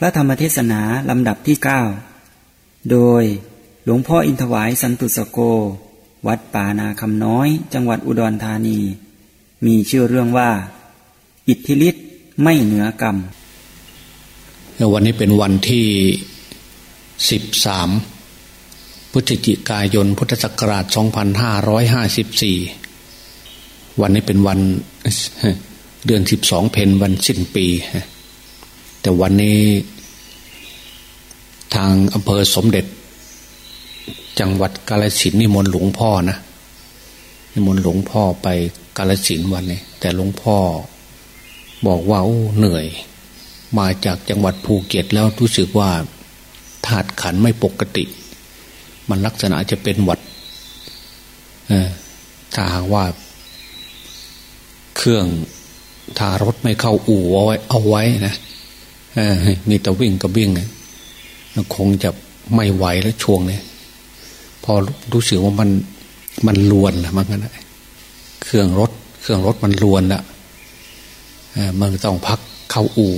พระธรรมเทศนาลำดับที่ 9 โดยหลวงพ่ออินทวายสันตุสโก วัดป่านาคำน้อย จังหวัดอุดรธานี มีชื่อเรื่องว่า อิทธิฤทธิ์ไม่เหนือกรรม วันนี้เป็นวันที่สิบสามพฤศจิกายนพุทธศักราช 2554 วันนี้เป็นวันเดือนสิบสองเพนวันสิ้นปี แต่วันนี้ทางอำเภอสมเด็จ จังหวัดกาลสินนิมนต์หลวงพ่อนะนิมนต์หลวงพ่อไปกาลสินวันนี้ แต่หลวงพ่อบอกว่าเหนื่อย มาจากจังหวัดภูเก็ตแล้วรู้สึกว่าธาตุขันไม่ปกติ มันลักษณะจะเป็นหวัดถ้าหากว่า เครื่องทารถไม่เข้าอู่เอาไว้เอาไว้นะ มีแต่วิ่งกับวิ่งเนี่ยคงจะไม่ไหวแล้วช่วงเนี้พอรู้สึกว่ามันมันลวนละมันกันเครื่องรถ เครื่องรถมันลวนละมันต้องพักเข้าอู่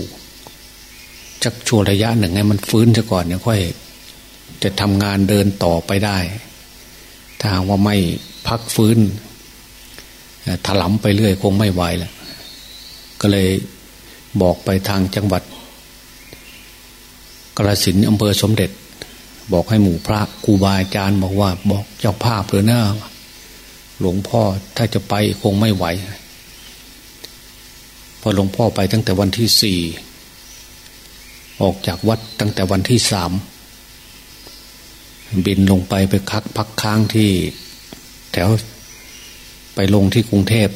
จักช่วงระยะหนึ่งให้มันฟื้นซะก่อนเนี่ยค่อย จะทำงานเดินต่อไปได้ ถ้าว่าไม่พักฟื้นถลำไปเรื่อยคงไม่ไหวแล้วก็เลยบอกไปทางจังหวัด กระสินอำเภอสมเด็จ บอกให้หมู่พระครูบาอาจารย์บอกว่าบอกเจ้าภาพเลยนะหลวงพ่อถ้าจะไปคงไม่ไหว พอหลวงพ่อไปตั้งแต่วันที่สี่ออกจากวัดตั้งแต่วันที่สามบินลงไปไปคักพักค้างที่ แถวไปลงที่กรุงเทพ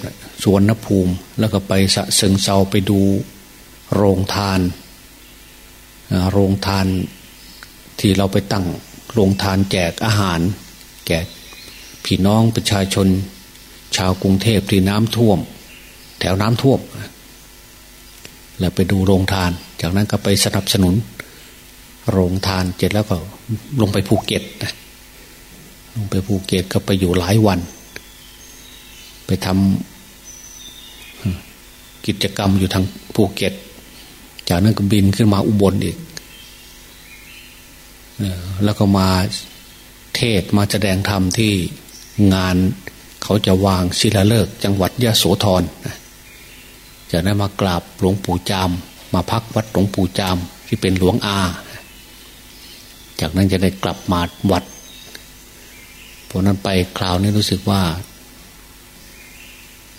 สวนนภูมิ แล้วก็ไปสะเซิงเซาไปดูโรงทาน โรงทานที่เราไปตั้งโรงทานแจกอาหาร แก่พี่น้องประชาชน ชาวกรุงเทพที่น้ำท่วม แถวน้ำท่วมแล้วไปดูโรงทาน จากนั้นก็ไปสนับสนุน โรงทานเสร็จแล้วก็ลงไปภูเก็ตลงไปภูเก็ตก็ไปอยู่หลายวัน ไปทำกิจกรรมอยู่ทางภูเก็ต จากนั้นก็บินขึ้นมาอุบลอีกแล้วก็มาเทศมาแสดงธรรมที่งานเขาจะวางศิลาฤกษ์จังหวัดยะโสธรจากนั้นมากราบหลวงปู่จาม มาพักวัดหลวงปู่จามที่เป็นหลวงอา จากนั้นจะได้กลับมาวัดเพราะนั้นไปคราวนี้รู้สึกว่า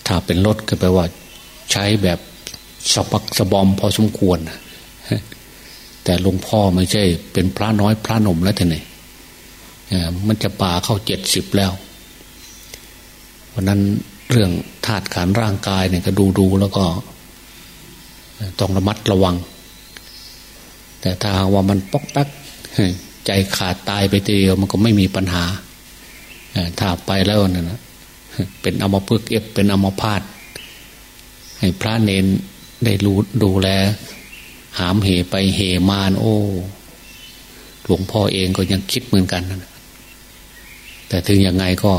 ถ้าเป็นรถก็แปลว่า ใช้แบบ สปักสบอมพอสมควรแต่หลวงพ่อไม่ใช่ เป็นพระน้อยพระหนุ่มแล้วท่านนี่มันจะป่าเข้าเจ็ดสิบแล้วเพราะนั้นเรื่องธาตุขันร่างกายเนี่ยก็ดูดูแล้วก็ต้องระมัดระวัง แต่ถ้าว่ามันปอกปักใจขาดตายไปทีเดียวมันก็ไม่มีปัญหาถ้าไปแล้วเนี่ยนะเป็นอมพึกเอฟเป็นอมพาตให้พระเนน ได้รู้ดูแล หามเหไปเหมานโอ้หลวงพ่อเองก็ยังคิดเหมือนกันนะแต่ถึงยังไงก็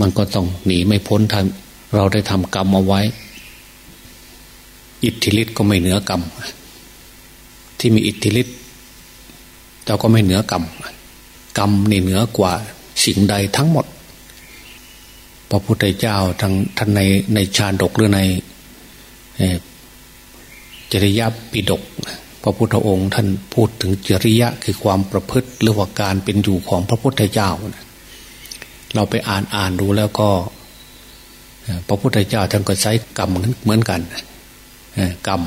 มันก็ต้องหนีไม่พ้นทาเราได้ทำกรรมเอาไว้ อิทธิฤทธิ์ก็ไม่เหนือกรรม ที่มีอิทธิฤทธิ์เราก็ไม่เหนือกรรม กรรมนี่เหนือกว่าสิ่งใดทั้งหมด พระพุทธเจ้าทั้งท่านในในชาดกหรือใน จริยปิดกพระพุทธองค์ท่านพูดถึงจริยะคือความประพฤติหรือว่าการเป็นอยู่ของพระพุทธเจ้า เราไปอ่านอ่านดูแล้วก็ พระพุทธเจ้าท่านก็ใช้กรรมเหมือนกันกรรม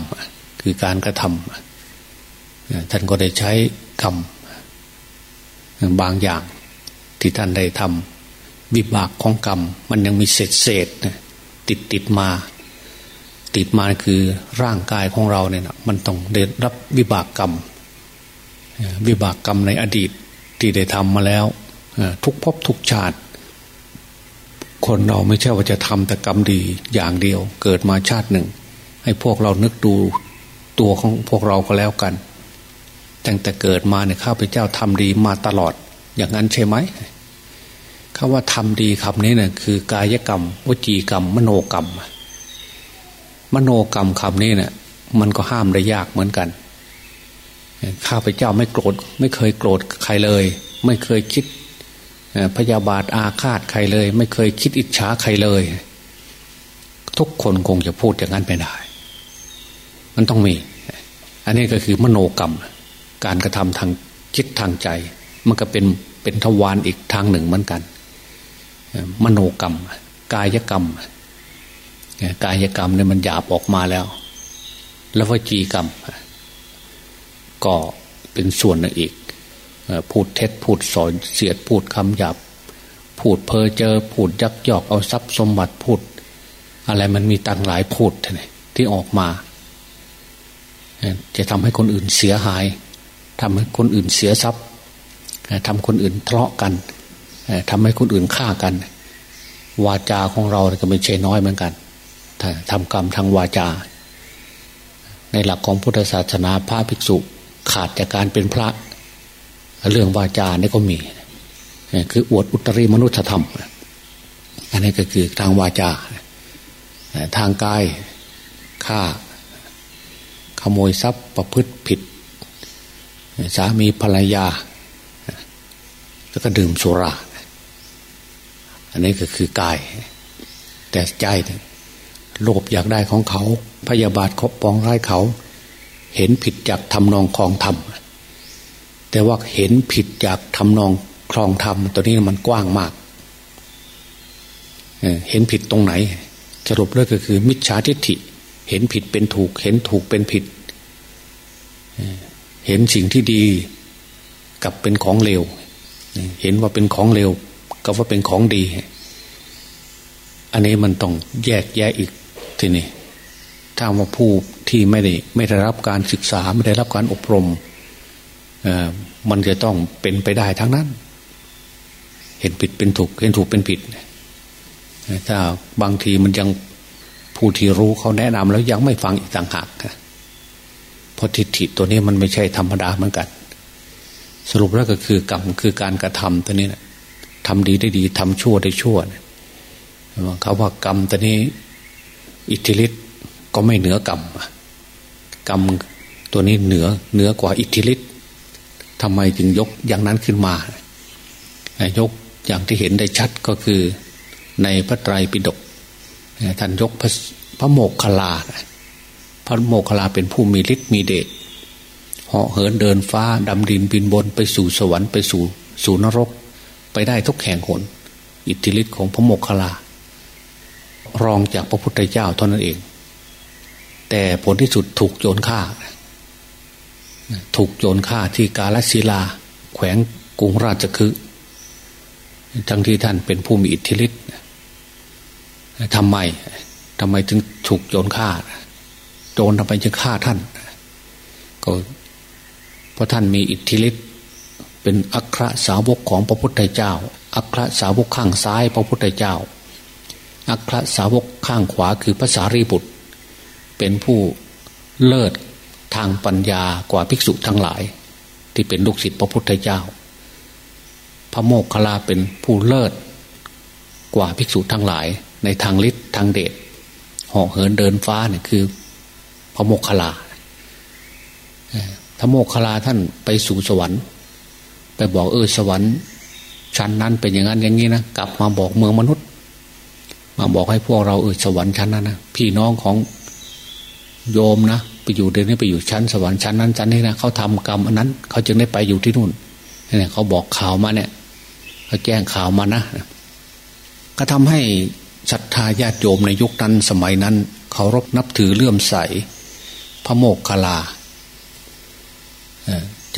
คือการกระทำท่านก็ได้ใช้คำบางอย่างที่ท่านได้ทำวิบากของกรรม มันยังมีเศษเศษติดติดมา ติดมาคือร่างกายของเราเนี่ยนะมันต้องได้รับวิบากกรรม วิบากกรรมในอดีตที่ได้ทำมาแล้ว ทุกภพทุกชาติ คนเราไม่ใช่ว่าจะทำแต่กรรมดีอย่างเดียว เกิดมาชาติหนึ่ง ให้พวกเรานึกดูตัวของพวกเราก็แล้วกัน ตั้งแต่เกิดมาเนี่ยข้าพเจ้าทำดีมาตลอดอย่างนั้นใช่ไหมคำว่าทำดีคำนี้เนี่ยคือกายกรรมวจีกรรม มโนกรรม มโนกรรมคำนี้เนะี่ยมันก็ห้ามได้ยากเหมือนกัน ข้าพเจ้าไม่โกรธ ไม่เคยโกรธใครเลย ไม่เคยคิดพยาบาทอาฆาตใครเลย ไม่เคยคิดอิจฉาใครเลย ทุกคนคงจะพูดอย่างนั้นไม่ได้ มันต้องมี อันนี้ก็คือมโนกรรม การกระทำทางจิตทางใจ มันก็เป็นเป็นทวารอีกทางหนึ่งเหมือนกัน มโนกรรม กายกรรม กายกรรมเนี่ยมันหยาบออกมาแล้ว แล้ววจีกรรม ก็เป็นส่วนหนึ่งอีก พูดเท็จพูดสอนเสียดพูดคำหยาบ พูดเพ้อเจอ พูดยักยอกเอาทรัพย์สมบัติพูด อะไรมันมีตังหลายพูดที่ออกมา จะทำให้คนอื่นเสียหายทำให้คนอื่นเสียทรัพย์ทำคนอื่นทะเลาะกันทำให้คนอื่นฆ่ากัน วาจาของเราก็ไม่ใช่น้อยเหมือนกัน ทำกรรมทางวาจา ในหลักของพุทธศาสนาพระภิกษุขาดจากการเป็นพระ เรื่องวาจานี่ก็มี คืออวดอุตริมนุษยธรรม อันนี้ก็คือทางวาจา ทางกายฆ่า ขโมยทรัพย์ประพฤติผิด สามีภรรยา แล้วก็ดื่มสุรา อันนี้ก็คือกาย แต่ใจ โลภอยากได้ของเขา พยาบาทเขาปองร้ายเขา เห็นผิดจากทำนองคลองธรรมแต่ว่าเห็นผิดจากทำนองคลองธรรมตัวนี้มันกว้างมากเห็นผิดตรงไหน สรุปเลยก็คือ มิจฉาทิฏฐิ เห็นผิดเป็นถูก เห็นถูกเป็นผิด เห็นสิ่งที่ดีกับเป็นของเลวเห็นว่าเป็นของเลวกับว่าเป็นของดี อันนี้มันต้องแยกแยะอีก ทีนี้ถ้าว่าผู้ที่ไม่ได้ไม่ได้รับการศึกษาไม่ได้รับการอบรมมันจะต้องเป็นไปได้ทั้งนั้น เห็นผิดเป็นถูก เห็นถูกเป็นผิดถ้าบางทีมันยังผู้ที่รู้เขาแนะนำแล้วยังไม่ฟังอีกต่างหากเพราะทิฏฐิตัวนี้มันไม่ใช่ธรรมดาเหมือนกัน สรุปแล้วก็คือกรรมคือการกระทำตัวนี้นะทำดีได้ดีทำชั่วได้ชั่วนะเขาว่ากรรมตัวนี้ อิทธิฤทธิ์ก็ไม่เหนือกรรมกรรมตัวนี้เหนือเหนือกว่าอิทธิฤทธิ์ทำไมจึงยกอย่างนั้นขึ้นมายกอย่างที่เห็นได้ชัดก็คือในพระไตรปิฎกท่านยกพระพระโมกขลา พระโมกขลาเป็นผู้มีฤทธิ์มีเดชเหาะเหินเดินฟ้าดำดินบินบนไปสู่สวรรค์ไปสู่สู่นรก ไปได้ทุกแห่งหน อิทธิฤทธิ์ของพระโมกขลา รองจากพระพุทธเจ้าเท่านั้นเอง แต่ผลที่สุดถูกโจรฆ่า ถูกโจรฆ่าที่กาลศิลา แขวงกรุงราชคฤห์ทั้งที่ท่านเป็นผู้มีอิทธิฤทธิ์ทำไมทำไมถึงถูกโจรฆ่า โจรทำไมจึงฆ่าท่าน ก็เพราะท่านมีอิทธิฤทธิ์เป็นอัครสาวกของพระพุทธเจ้า อัครสาวกข้างซ้ายพระพุทธเจ้า อัครสาวกข้างขวาคือภาษารีบุตร เป็นผู้เลิศทางปัญญากว่าภิกษุทั้งหลาย ที่เป็นลูกศิษย์พระพุทธเจ้า พระโมกขลาเป็นผู้เลิศกว่าภิกษุทั้งหลาย ในทางฤทธิ์ทางเดชห่อเหินเดินฟ้าเนี่ยคือ พระโมกขลาพระโมกขลาท่านไปสู่สวรรค์ ไปบอกเออสวรรค์ชั้นนั้นเป็นอย่างนั้นอย่างนี้นะกลับมาบอกเมืองมนุษย์ มาบอกให้พวกเราเออสวรรค์ชั้นนั้นนะพี่น้องของโยมนะไปอยู่เดี๋ยวนี้ไปอยู่ชั้นสวรรค์ชั้นนั้นชั้นนี้นะเขาทำกรรมอันนั้น เขาจึงได้ไปอยู่ที่นู่นเนี่ยเขาบอกข่าวมาเนี่ยเขาแจ้งข่าวมานะก็ทำให้ศรัทธาญาติโยมในยุคนั้นสมัยนั้นเคารพนับถือเลื่อมใส พระโมกขลา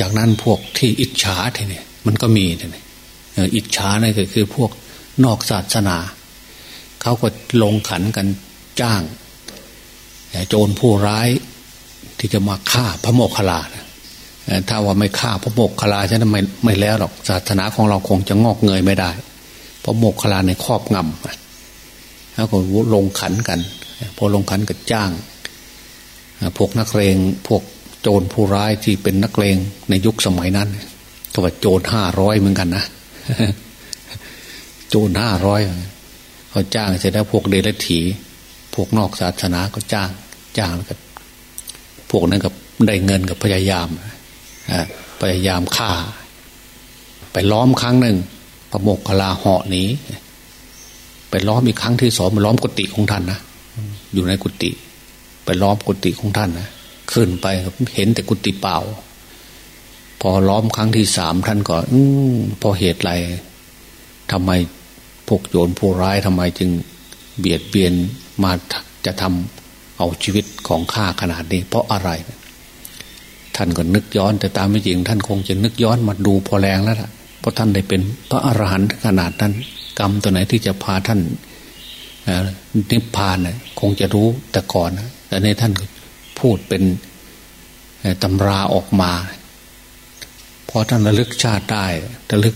จากนั้นพวกที่อิจฉาทีนี่ยมันก็มีทีนี่ยอิจฉานี่ก็คือพวกนอกศาสนา เขาก็ลงขันกันจ้างโจรผู้ร้ายที่จะมาฆ่าพระโมกขลานะถ้าว่าไม่ฆ่าพระโมกขลาฉันไม่ไม่แล้วหรอกศาสนาของเราคงจะงอกเงยไม่ได้ เพราะโมกขลาในครอบงำแล้วก็ลงขันกัน พอลงขันก็จ้าง พวกนักเลงพวกโจรผู้ร้ายที่เป็นนักเลงในยุคสมัยนั้นก็ว่าโจรห้าร้อยเหมือนกันนะ โจรห้าร้อย เขาจ้างเสร็จแล้วพวกเดรัจฉีพวกนอกศาสนาก็จ้าง จ้างแล้วก็พวกนั้นกับได้เงินกับพยายามพยายามฆ่า ไปล้อมครั้งหนึ่งพระโมกขลาเหาะหนีไปล้อมอีกครั้งที่สองมาล้อมกุฏิของท่านนะอยู่ในกุฏิไปล้อมกุฏิของท่านนะขึ้นไปเห็นแต่กุฏิเปล่า พอล้อมครั้งที่สามท่านก็อพอเหตุไรทำไม พวกโยนผู้ร้ายทำไมจึงเบียดเบียนมาจะทำเอาชีวิตของข้าขนาดนี้ เพราะอะไร ท่านก็นึกย้อน แต่ตามไม่จริง ท่านคงจะนึกย้อนมาดูพอแรงแล้วล่ะเพราะท่านได้เป็นพระอรหันต์ขนาดนั้น กรรมตัวไหนที่จะพาท่านนิพพานน่คงจะรู้แต่ก่อนนะแต่ในท่านพูดเป็นตำราออกมาพอท่านระลึกชาติได้ระลึก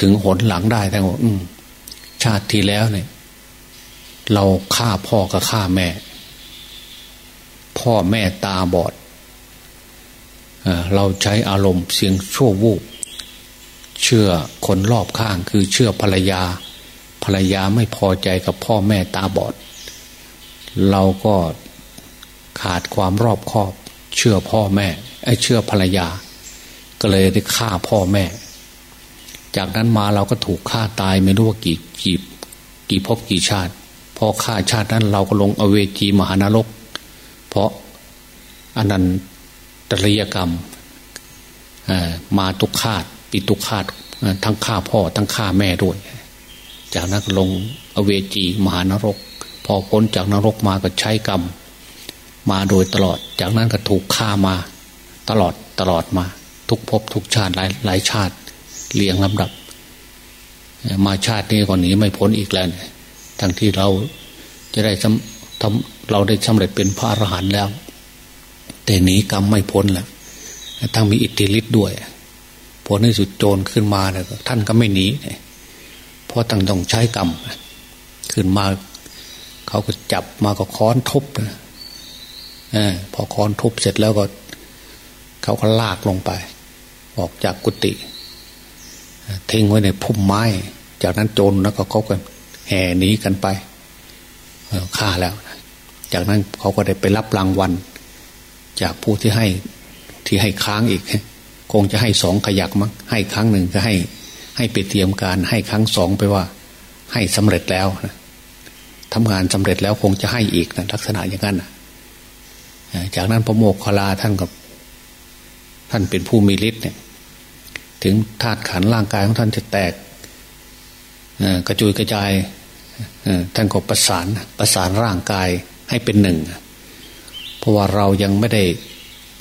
ถึงหนหลังได้ท่านบอก ชาติที่แล้วเนี่ย เราฆ่าพ่อกับฆ่าแม่ พ่อแม่ตาบอดเราใช้อารมณ์เสียงชั่ววูบเชื่อคนรอบข้างคือเชื่อภรรยา ภรรยาไม่พอใจกับพ่อแม่ตาบอด เราก็ขาดความรอบคอบ เชื่อพ่อแม่ไอ้เชื่อภรรยา ก็เลยได้ฆ่าพ่อแม่ จากนั้นมาเราก็ถูกฆ่าตายไม่รู้ว่ากี่กี่กี่ภพกี่ชาติ พอฆ่าชาตินั้นเราก็ลงอเวจีมหานรก เพราะอันนั้นตริยกรรมมาตุกคาดปิตุคาดทั้งฆ่าพ่อทั้งฆ่าแม่ด้วย จากนั้นลงอเวจีมหานรก พอพ้นจากนรกมาก็ใช้กรรม มาโดยตลอด จากนั้นก็ถูกฆ่ามาตลอดตลอดมา ทุกภพทุกชาติหลายหลายชาติ เรียงลำดับ มาชาตินี้ก่อนหนีไม่พ้นอีกแล้วทั้งที่เราจะได้ทำเราได้สำเร็จเป็นพระอรหันต์แล้ว แต่หนีกรรมไม่พ้นแล้วทั้งมีอิทธิฤทธิ์ด้วยผลในสุดโจรขึ้นมาเนี่ยท่านก็ไม่หนีเพราะตั้งต้องใช้กรรมขึ้นมา เขาก็จับมาก็ค้อนทุบนะอพอค้อนทุบเสร็จแล้วก็ เขาก็ลากลงไป ออกจากกุฏิ ทิ้งไว้ในพุ่มไม้ จากนั้นโจรแล้วก็เขาก็แห่หนีกันไปฆ่าแล้ว จากนั้นเขาก็ได้ไปรับรางวัล จากผู้ที่ให้ที่ให้ค้างอีก คงจะให้สองขยักมั้งให้ครั้งหนึ่งก็ให้ ให้ไปเตรียมการให้ครั้งสองไปว่า ให้สำเร็จแล้วนะทำงานสำเร็จแล้วคงจะให้อีกนะลักษณะอย่างนั้นจากนั้นพระโมกขลาท่านกับ ท่านเป็นผู้มีฤทธิ์เนี่ย ถึงธาตุขันร่างกายของท่านจะแตกกระจุยกระจายท่านก็ประสานประสานร่างกายให้เป็นหนึ่ง เพราะว่าเรายังไม่ได้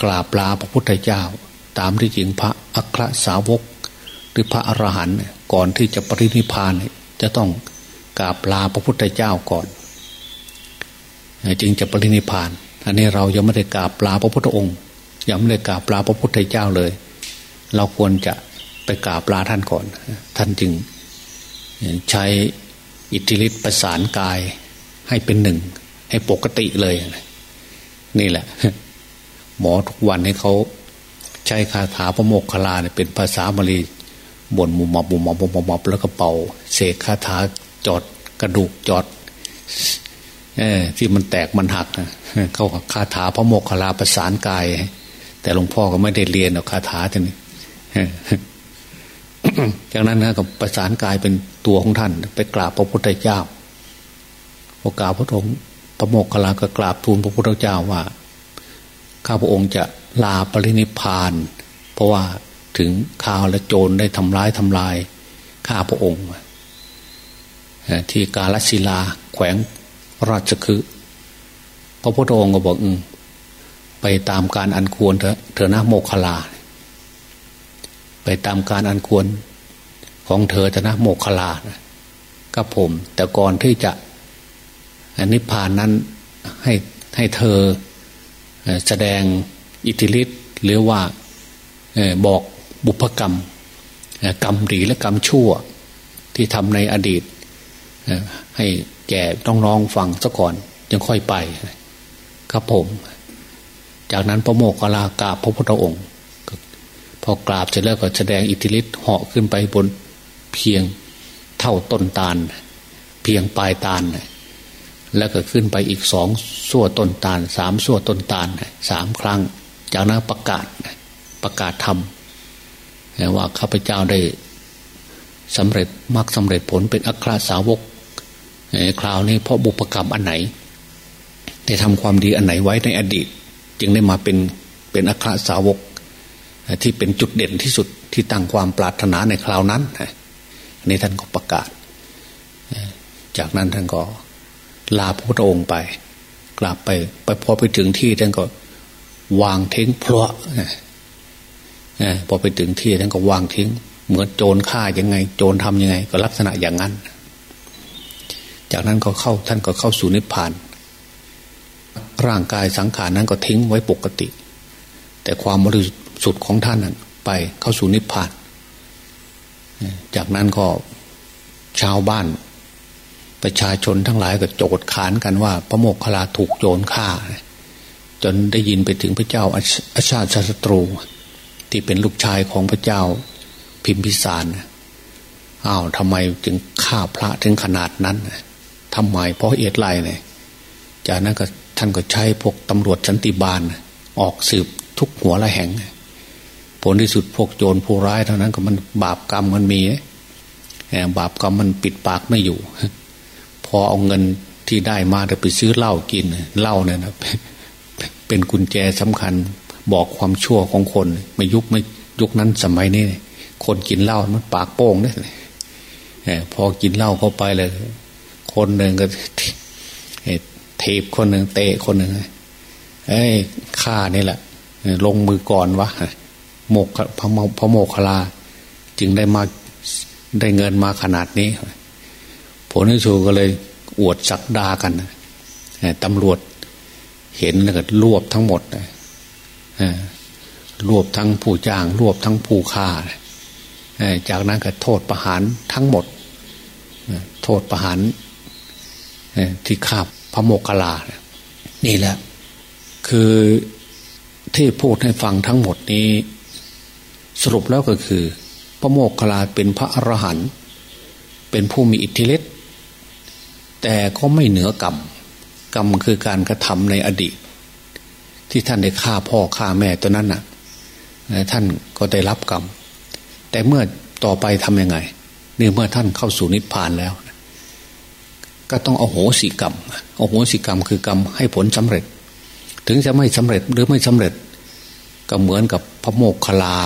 กราบลาพระพุทธเจ้า ตามที่จริงพระอัครสาวก หรือพระอรหันต์ก่อนที่จะปรินิพานจะต้องกราบลาพระพุทธเจ้าก่อน จึงจะปรินิพาน อันนี้เรายังไม่ได้กราบลาพระพุทธองค์ ยังไม่ได้กราบลาพระพุทธเจ้าเลย เราควรจะไปกราบลาท่านก่อน ท่านจึงใช้อิทธิฤทธิประสานกายให้เป็นหนึ่ง ให้ปกติเลย นี่แหละ หมอทุกวันให้เขาใช้คาถาพระโมกขลาเนี่ยเป็นภาษาบาลีบนมุมมอบมุมมอบมุมมอบแล้วก็เป่าเสกคาถาจอดกระดูกจอดเออที่มันแตกมันหักนะเขาคาถาพระโมกขลาประสานกาย แต่หลวงพ่อก็ไม่ได้เรียนหรอกคาถาท่านี้ จากนั้นนะกับประสานกายเป็นตัวของท่าน ไปกราบพระพุทธเจ้าพอกราบพระองค์พระโมกขลาก็กราบทูลพระพุทธเจ้าว่าข้าพระองค์จะลาปรินิพาน เพราะว่าถึงข่าวและโจรได้ทำร้ายทำลายข้าพระองค์ที่กาลศิลาแขวงราชคือพระพุทธองค์ก็บอกอืไปตามการอันควรเถอะเถอนะโมคลา ไปตามการอันควรของเธอเถอนะโมคลาก็ผม แต่ก่อนที่จะอนิพพานนั้นให้ให้เธอแสดงอิทธิฤทธิ์หรือว่าบอกบุพกรรม กรรมดีและกรรมชั่ว ที่ทำในอดีต ให้แก่น้องๆฟังซะก่อนยังค่อยไป ครับผม จากนั้นพระโมกขลากราบพระพุทธองค์ พอกราบเสร็จแล้วก็แสดงอิทธิฤทธิ์เหาะขึ้นไปบนเพียงเท่าต้นตาล เพียงปลายตาล แล้วก็ขึ้นไปอีกสองส่วต้นตาลสามส่วต้นตาลสามครั้ง จากนั้นประกาศประกาศธรรมว่าข้าพเจ้าได้สำเร็จมรรคสาเร็จผลเป็นอัครสาวกคราวนี้เพราะบุพกรรมอันไหนได้ทำความดีอันไหนไว้ในอดีต จึงได้มาเป็นเป็นอัครสาวก ที่เป็นจุดเด่นที่สุดที่ตั้งความปรารถนาในคราวนั้นนนี้ท่านก็ประกาศ จากนั้นท่านก็ลาพระพุทธองค์ไป กลับไปไปพอไปถึงที่ท่านก็วางทิ้งเพราะพอไปถึงที่ท่านก็วางทิ้ง เหมือนโจรฆ่ายังไง โจรทำยังไง ก็ลักษณะอย่างนั้น จากนั้นก็เข้าท่านก็เข้าสู่นิพพาน ร่างกายสังขารนั้นก็ทิ้งไว้ปกติ แต่ความบริสุทธิ์ุดของท่านนั้นไปเข้าสู่นิพพาน จากนั้นก็ชาวบ้าน ประชาชนทั้งหลายก็โจดขานกันว่า พระโมกขลาถูกโจรฆ่า จนได้ยินไปถึงพระเจ้าอาชาติศัตรู ที่เป็นลูกชายของพระเจ้าพิมพิสารอ้าวทำไมจึงฆ่าพระถึงขนาดนั้นทำไมเพราะเอียดไรเนี่ยจากนั้นก็ท่านก็ใช้พวกตำรวจสันติบาล ออกสืบทุกหัวละแห่ง ผลที่สุดพวกโจรผู้ร้ายเท่านั้นก็มันบาปกรรมมันมีบาปกรรมมันปิดปากไม่อยู่ พอเอาเงินที่ได้มาจะไปซื้อเหล้ากินเหล้าเนี่ยนะเป็นกุญแจสำคัญบอกความชั่วของคนไม่ยุคไม่ยุคนั้นสมัยนี้คนกินเหล้ามันปากโป้งเนี่ยพอกินเหล้าเข้าไปเลย คนหนึ่งก็เทปคนหนึ่งเตะคนหนึ่งไอ้ข้านี่แหละลงมือก่อนวะ โมกพระพระโมกขลา จึงได้มาได้เงินมาขนาดนี้ ผลที่สุดก็เลยอวดสักดากันตำรวจเห็นแล้วก็รวบทั้งหมดรวบทั้งผู้จ้าง รวบทั้งผู้ฆ่าจากนั้นก็โทษประหารทั้งหมด โทษประหารที่ฆ่าพระโมกขลา นี่แหละ คือที่พูดให้ฟังทั้งหมดนี้ สรุปแล้วก็คือ พระโมกขลาเป็นพระอรหันต์เป็นผู้มีอิทธิฤทธิ์แต่ก็ไม่เหนือกรรมกรรมคือการกระทำในอดีต ที่ท่านได้ฆ่าพ่อฆ่าแม่ตัวนั้นน่ะท่านก็ได้รับกรรม แต่เมื่อต่อไปทำยังไงเนื่อเมื่อท่านเข้าสู่นิพพานแล้ว ก็ต้องเอาโหสิกรรมเอาโหสิกรรมคือกรรมให้ผลสำเร็จ ถึงจะไม่สำเร็จหรือไม่สำเร็จ ก็เหมือนกับพระโมกขลา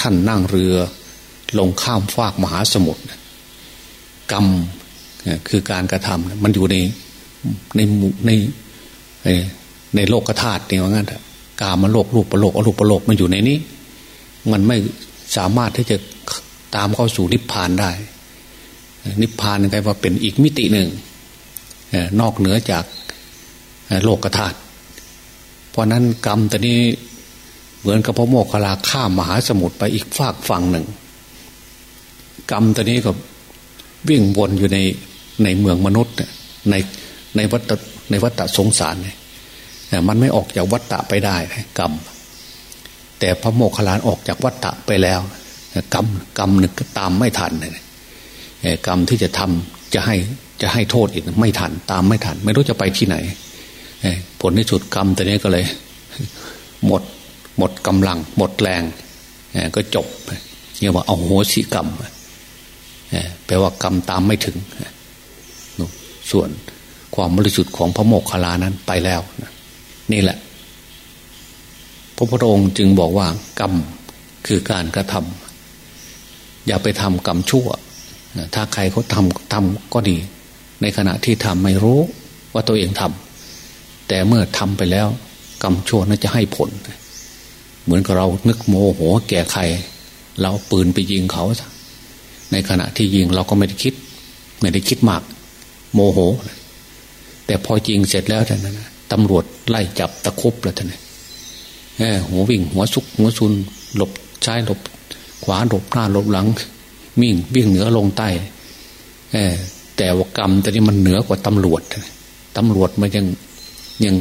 ท่านนั่งเรือลงข้ามฟากมหาสมุทรกรรมคือการกระทำมันอยู่ในในในในโลกธาตุเนี่ยว่างั้นกามันโลกรูปประโลกอรูปประโลกมันอยู่ในนี้ มันไม่สามารถที่จะตามเข้าสู่นิพพานได้ นิพพานกลายว่าเป็นอีกมิติหนึ่งนอกเหนือจากโลกธาตุเพราะนั้นกรรมตอนนี้ เหมือนกับพระโมคคัลลาข้ามมหาสมุทรไปอีกฝากฝั่งหนึ่ง กรรมตัวนี้ก็วิ่งวนอยู่ในในเมืองมนุษย์ในในวัฏในวัฏสงสารเนี่ยมันไม่ออกจากวัฏฏะไปได้กรรม แต่พระโมคคัลลานออกจากวัฏฏะไปแล้ว กรรมกรรมหนึ่งก็ตามไม่ทันเลยกรรมที่จะทำจะให้จะให้โทษอีกไม่ทัน ตามไม่ทัน ไม่รู้จะไปที่ไหนผลที่สุดกรรมตัวนี้ก็เลย หมด หมดกำลัง หมดแรงก็จบเรียกว่าเอาโหสิกรรมแปลว่ากรรมตามไม่ถึง ส่วนความบริสุทธิ์ของพระโมกขลานั้นไปแล้ว นี่แหละ พระพุทธองค์จึงบอกว่ากรรมคือการกระทำอย่าไปทำกรรมชั่ว ถ้าใครเขาทำทำก็ดี ในขณะที่ทำไม่รู้ว่าตัวเองทำแต่เมื่อทำไปแล้ว กรรมชั่วนั้นจะให้ผล เหมือนกับเรานึกโมโหแก่ใคร เราปืนไปยิงเขาในขณะที่ยิงเราก็ไม่ได้คิด ไม่ได้คิดมาก โมโห แต่พอยิงเสร็จแล้วท่านนะตำรวจไล่จับตะคุบแล้วท่านเออหัววิ่งหัวซุกหัวซุนหลบซ้ายหลบ ขวาหลบหน้าหลบหลังมิ่งวิ่งเหนือลงใต้เออแต่ว่ากรรมตอนนี้มันเหนือกว่าตำรวจตำรวจมันยังยัง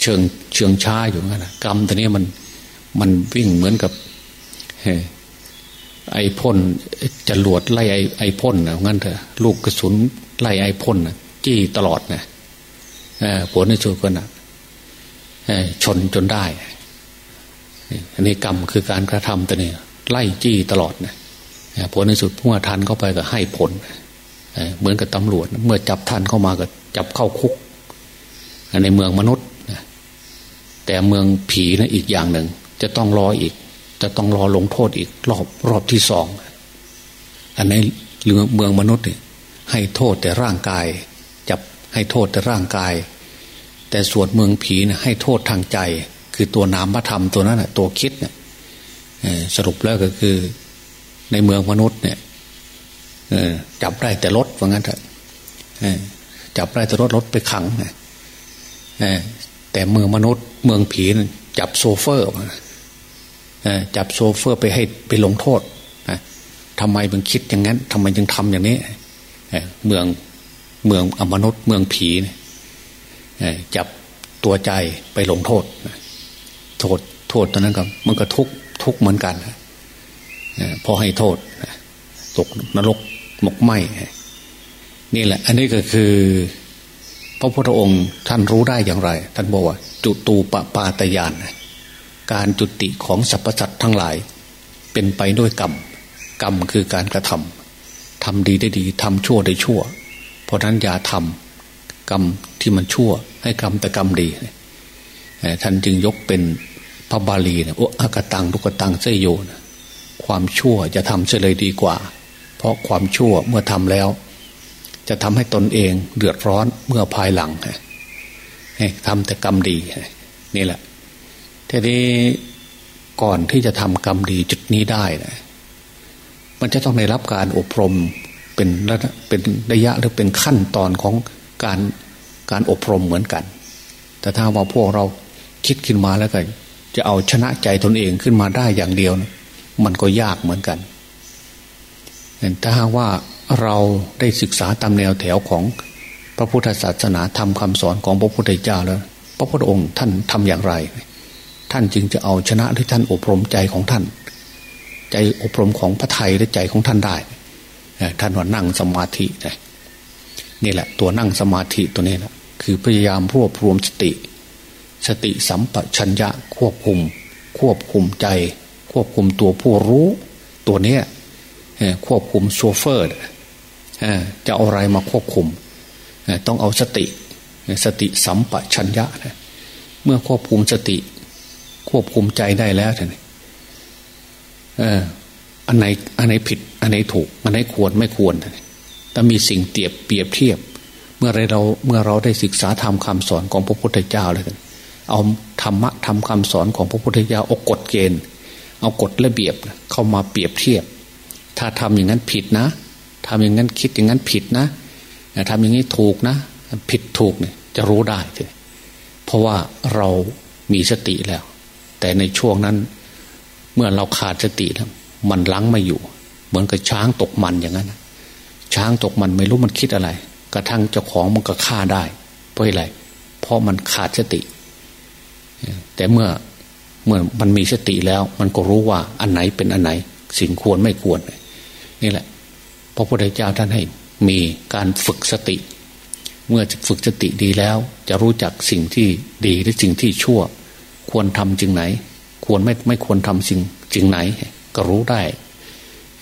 เชิงเชิงช้าอยู่นั่นนะกรรมตอนนี้มัน มันวิ่งเหมือนกับไอพ่นจรวดไล่ไอไอพ่นนะงั้นเถอะลูกกระสุนไล่ไอพ่นนะจี้ตลอดนะผลในชุดกันนะชนจนได้ อันนี้กรรมคือการกระทำตัวนี้ไล่จี้ตลอดนะผลในสุดเมื่อทันเข้าไปก็ให้ผลเหมือนกับตำรวจ เมื่อจับท่านเข้ามาก็จับเข้าคุกในเมืองมนุษย์แต่เมืองผีนะอีกอย่างหนึ่ง จะต้องรออีก จะต้องรอลงโทษอีก รอบรอบที่สอง อันนี้เมืองมนุษย์ให้โทษแต่ร่างกาย จับให้โทษแต่ร่างกาย แต่ส่วนเมืองผีนะให้โทษทางใจ คือตัวนามพระธรรมตัวนั้นนะตัวคิดเนี่ยสรุปแล้วก็คือในเมืองมนุษย์เนี่ยจับได้แต่รถว่างั้นเถอะจับได้แต่รถรถไปขังแต่เมืองมนุษย์ เมืองผีจับโซเฟอร์ จับโซเฟอร์ไปให้ไปลงโทษทำไมมึงคิดอย่างนั้นทำไมจึงทำอย่างนี้เมืองเมืองอมนุษย์เมืองผีจับตัวใจไปลงโทษโทษโทษตอนนั้นก็มันก็ทุกทุกเหมือนกันพอให้โทษตกนรกหมกไหมนี่แหละ อันนี้ก็คือ พระพุทธองค์ท่านรู้ได้อย่างไร ท่านบอกว่า จุตูปปาตยาน การจุติของสรรพสัตว์ทั้งหลาย เป็นไปด้วยกรรม กรรมคือการกระทำทำดีได้ดีทำชั่วได้ชั่ว เพราะนั้นอย่าทำกรรมที่มันชั่ว ให้กรรมแต่กรรมดีท่านจึงยกเป็นพระบาลีนะโออากตังทุกตังเสยโยนะความชั่วจะทำเฉลยดีกว่า เพราะความชั่วเมื่อทำแล้ว จะทำให้ตนเองเดือดร้อนเมื่อภายหลังทำแต่กรรมดีนี่แหละ ทีนี้ก่อนที่จะทำกรรมดีจุดนี้ได้นะมันจะต้องได้รับการอบรมเป็นระเป็นระยะหรือเป็นขั้นตอนของการการอบรมเหมือนกัน แต่ถ้าว่าพวกเราคิดขึ้นมาแล้วก็จะเอาชนะใจตนเองขึ้นมาได้อย่างเดียวนะมันก็ยากเหมือนกันถ้าว่าเราได้ศึกษาตามแนวแถวของพระพุทธศาสนาทำคำสอนของพระพุทธเจ้าแล้ว พระพุทธองค์ท่านทำอย่างไร ท่านจึงจะเอาชนะที่ท่านอบรมใจของท่าน ใจอบรมของพระไทยและใจของท่านได้ท่านว่านั่งสมาธินี่แหละ ตัวนั่งสมาธิตัวนี้แหละคือพยายามรวบรวมสติ สติสัมปชัญญะควบคุม ควบคุมใจ ควบคุมตัวผู้รู้ ตัวเนี้ยควบคุมโซเฟอร์จะเอาอะไรมาควบคุม ต้องเอาสติ สติสัมปชัญญะ เมื่อควบคุมสติ ควบคุมใจได้แล้วท่านอันไหนอันไหนผิด อันไหนถูก อันไหนควรไม่ควรถ้ามีสิ่งเตียบเปรียบเทียบ เมื่อไรเราเมื่อเราได้ศึกษาทำคำสอนของพระพุทธเจ้าแล้วเอาธรรมะทำคำสอนของพระพุทธเจ้าอกกฎเกณฑ์ เอากฎระเบียบเข้ามาเปรียบเทียบ ถ้าทำอย่างนั้นผิดนะทำอย่างนั้นคิดอย่างนั้นผิดนะทำอย่างนี้ถูกนะ ผิดถูกเนี่ยจะรู้ได้เลยเพราะว่าเรามีสติแล้ว แต่ในช่วงนั้น เมื่อเราขาดสติแล้วมันลังไม่อยู่ เหมือนกับช้างตกมันอย่างนั้นช้างตกมันไม่รู้มันคิดอะไร กระทั่งเจ้าของมันก็ฆ่าได้เพราะอะไรเพราะมันขาดสติ แต่เมื่อเมื่อมันมีสติแล้ว มันก็รู้ว่าอันไหนเป็นอันไหน สิ่งควรไม่ควร นี่แหละพระพุทธเจ้าท่านให้มีการฝึกสติ เมื่อฝึกสติดีแล้ว จะรู้จักสิ่งที่ดีหรือสิ่งที่ชั่ว ควรทำจึงไหน ควรไม่ไม่ควรทำสิ่งจึงไหน ก็รู้ได้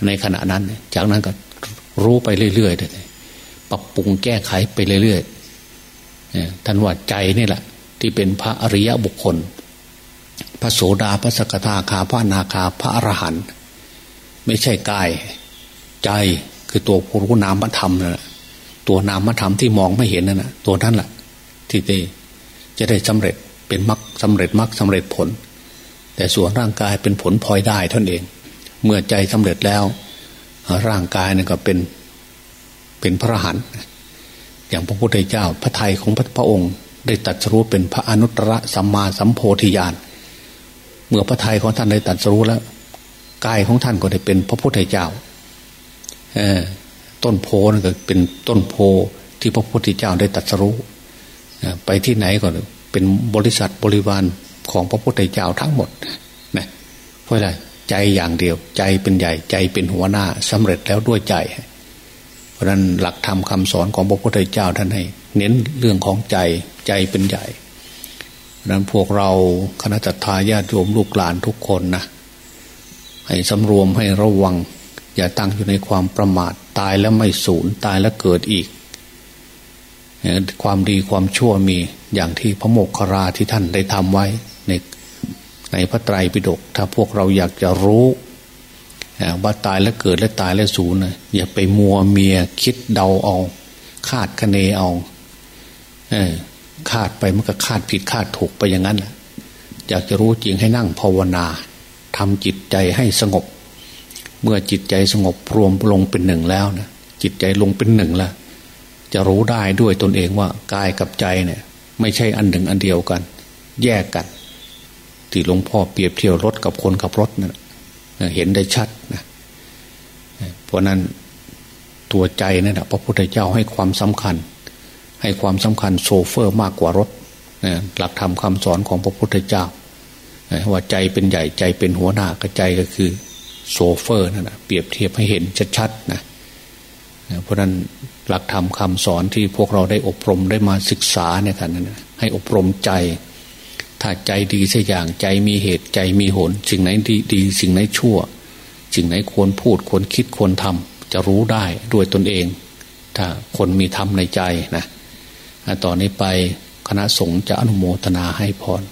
ในขณะนั้น จากนั้นก็รู้ไปเรื่อยๆปรับปรุงแก้ไขไปเรื่อยๆท่านว่าใจนี่แหละ ที่เป็นพระอริยบุคคล พระโสดาพระสกทาคาพระนาคาพระอรหันต์ไม่ใช่กาย ใจคือตัวผู้รู้นามธรรมนะตัวนามธรรมที่มองไม่เห็นนั่นนะตัวนั้นแหละที่จะจะได้สำเร็จ เป็นมรรคสาเร็จมรรคสาเร็จผล แต่ส่วนร่างกายเป็นผลพลอยได้ท่านเอง เมื่อใจสำเร็จแล้ว ร่างกายนี่ก็เป็นเป็นพระหันอย่างพระพุทธเจ้าพระไทยของพระพระองค์ ได้ตัดสู้เป็นพระอนุตตรสัมมาสัมโพธิญาณเมื่อพระไทยของท่านได้ตัดสู้แล้วกายของท่านก็ได้เป็นพระพุทธเจ้าต้นโพนั่นก็เป็นต้นโพที่พระพุทธเจ้าได้ตัดสู้ไปที่ไหนก็ เป็นบริษัทบริวารของพระพุทธเจ้าทั้งหมดนะเพราะอะไรใจอย่างเดียว ใจเป็นใหญ่ใจเป็นหัวหน้าสำเร็จแล้วด้วยใจ เพราะนั้นหลักธรรมคาสอนของพระพุทธเจ้าท่านให้ เน้นเรื่องของใจใจเป็นใหญ่นั้นพวกเราคณะทาญาติโยมลูกหลานทุกคนนะให้สำรวมให้ระวัง อย่าตั้งอยู่ในความประมาทตายแล้วไม่สูญตายแล้วเกิดอีก ความดีความชั่วมีอย่างที่พระโมกขราที่ท่านได้ทำไว้ในในพระไตรปิฎกถ้าพวกเราอยากจะรู้ว่าตายแล้วเกิดและตายแล้วสูญอย่าไปมัวเมียคิดเดาเอา คาดคะเนเอาเออคาดไปมันก็คาดผิดคาดถูกไปอย่างนั้นแหละอยากจะรู้จริงให้นั่งภาวนาทำจิตใจให้สงบ เมื่อจิตใจสงบรวมลงเป็นหนึ่งแล้วนะจิตใจลงเป็นหนึ่งแล้ว จะรู้ได้ด้วยตนเองว่ากายกับใจเนี่ย ไม่ใช่อันหนึ่งอันเดียวกัน แยกกัน ที่หลวงพ่อเปรียบเทียบรถกับคนขับรถนะ่ะเห็นได้ชัดนะเพราะนั้นตัวใจนั่นแหะพระพุทธเจ้าให้ความสำคัญ ให้ความสำคัญโซเฟอร์มากกว่ารถหลักธรรมคาสอนของพระพุทธเจ้าว่าใจเป็นใหญ่ใจเป็นหัวหน้ากระใจก็คือโซเฟอร์นั่นนะเปรียบเทียบให้เห็นชัดๆนะเพราะนั้น หลักธรรมคาสอนที่พวกเราได้อบรมได้มาศึกษาเนี่ยกันนะให้อบรมใจ ถ้าใจดีสักอย่างใจมีเหตุใจมีผลสิ่งไหนดีดีสิ่งไหนชั่ว สิ่งไหนควรพูดควรคิดควรทำจะรู้ได้ด้วยตนเอง ถ้าคนมีธรรมในใจนะต่อนนี้ไปคณะสงฆ์จะอนุโมทนาให้พร